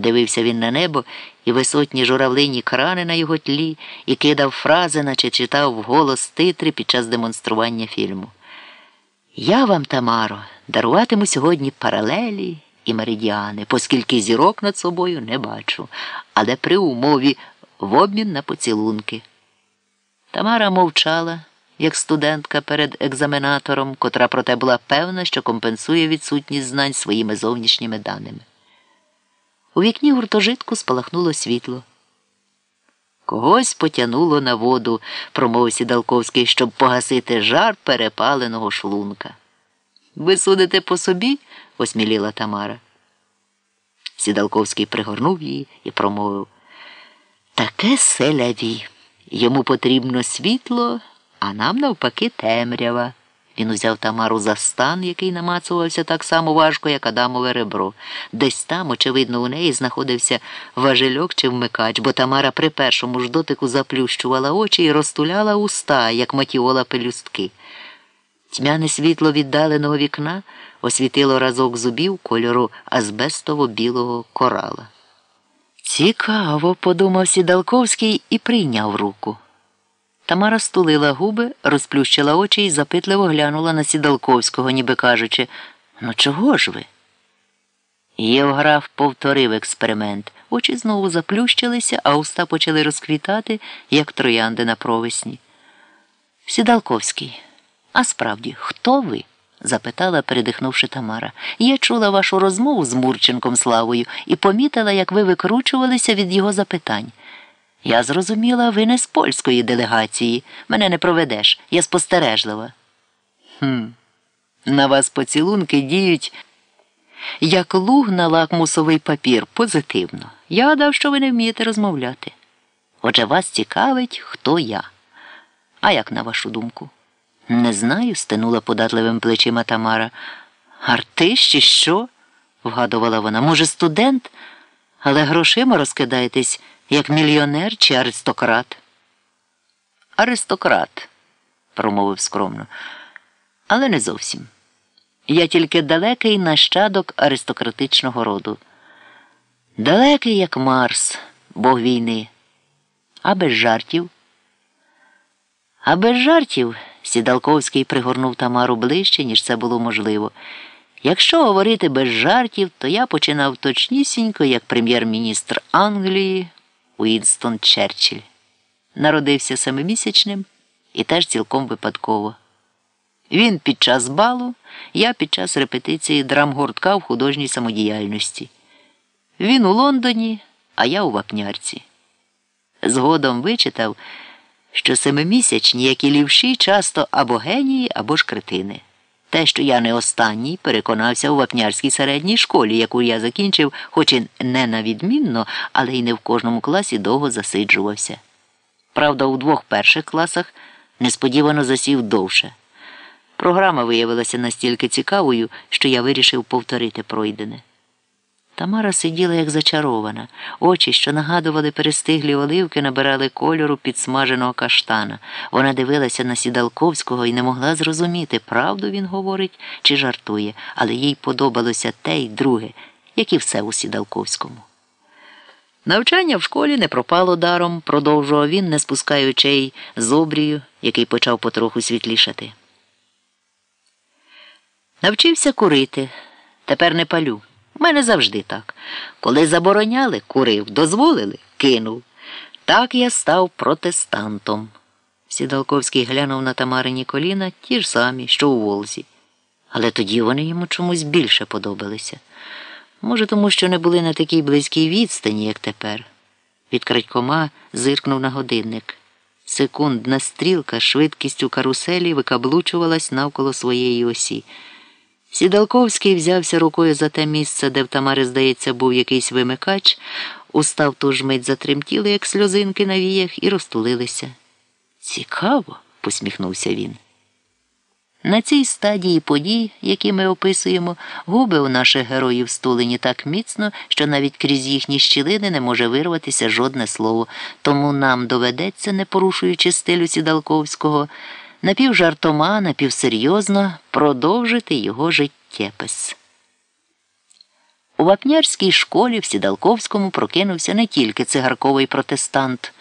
Дивився він на небо і висотні журавлині крани на його тлі, і кидав фрази, наче читав вголос титри під час демонстрування фільму. Я вам, Тамаро, даруватиму сьогодні паралелі і меридіани, оскільки зірок над собою не бачу, але при умові в обмін на поцілунки. Тамара мовчала, як студентка перед екзаменатором, котра проте була певна, що компенсує відсутність знань своїми зовнішніми даними. У вікні гуртожитку спалахнуло світло. Когось потянуло на воду, промовив Сідалковський, щоб погасити жар перепаленого шлунка. Ви судите по собі? осміліла Тамара. Сідалковський пригорнув її і промовив. Таке селяві. Йому потрібно світло, а нам навпаки темрява. Він узяв Тамару за стан, який намацувався так само важко, як Адамове ребро. Десь там, очевидно, у неї знаходився важельок чи вмикач, бо Тамара при першому ж дотику заплющувала очі і розтуляла уста, як матіола пелюстки. Тьмяне світло віддаленого вікна освітило разок зубів кольору азбестово-білого корала. Цікаво, подумав Сідалковський і прийняв руку. Тамара стулила губи, розплющила очі і запитливо глянула на Сідалковського, ніби кажучи, ну чого ж ви? Євграф повторив експеримент. Очі знову заплющилися, а уста почали розквітати, як троянди на провесні. Сідалковський, а справді, хто ви? запитала, передихнувши Тамара. Я чула вашу розмову з Мурченком Славою і помітила, як ви викручувалися від його запитань. Я зрозуміла, ви не з польської делегації. Мене не проведеш. Я спостережлива. Хм. На вас поцілунки діють, як луг на лакмусовий папір, позитивно. Я гадав, що ви не вмієте розмовляти. Отже, вас цікавить, хто я. А як на вашу думку? Не знаю, стенула податливим плечима Тамара. Артист чи що? вгадувала вона. Може, студент, але грошима розкидаєтесь як мільйонер чи аристократ? Аристократ, промовив скромно, але не зовсім. Я тільки далекий нащадок аристократичного роду. Далекий, як Марс, Бог війни, а без жартів. А без жартів Сідалковський пригорнув Тамару ближче, ніж це було можливо. Якщо говорити без жартів, то я починав точнісінько, як прем'єр-міністр Англії Уінстон Черчилль. Народився семимісячним і теж цілком випадково. Він під час балу, я під час репетиції драмгуртка в художній самодіяльності. Він у Лондоні, а я у вапнярці. Згодом вичитав, що семимісячні, як і лівші, часто або генії, або ж кретини. Те, що я не останній, переконався у вапнярській середній школі, яку я закінчив, хоч і не на відмінно, але й не в кожному класі довго засиджувався. Правда, у двох перших класах несподівано засів довше. Програма виявилася настільки цікавою, що я вирішив повторити пройдене. Тамара сиділа, як зачарована. Очі, що нагадували перестиглі оливки, набирали кольору підсмаженого каштана. Вона дивилася на Сідалковського і не могла зрозуміти, правду він говорить чи жартує, але їй подобалося те й друге, як і все у Сідалковському. Навчання в школі не пропало даром, продовжував він, не спускаючи очей з обрію, який почав потроху світлішати. Навчився курити, тепер не палю. У мене завжди так. Коли забороняли, курив, дозволили, кинув. Так я став протестантом. Сідалковський глянув на Тамарині коліна ті ж самі, що у Волзі. Але тоді вони йому чомусь більше подобалися. Може, тому що не були на такій близькій відстані, як тепер. Від крадькома зиркнув на годинник. Секундна стрілка швидкістю каруселі викаблучувалась навколо своєї осі. Сідалковський взявся рукою за те місце, де в Тамари, здається, був якийсь вимикач, устав ту ж мить затремтіли, як сльозинки на віях, і розтулилися. Цікаво, посміхнувся він. На цій стадії подій, які ми описуємо, губи у наших героїв стулені так міцно, що навіть крізь їхні щілини не може вирватися жодне слово, тому нам доведеться, не порушуючи стилю Сідалковського, напівжартома, напівсерйозно продовжити його життєпис. У вапнярській школі в Сідалковському прокинувся не тільки цигарковий протестант.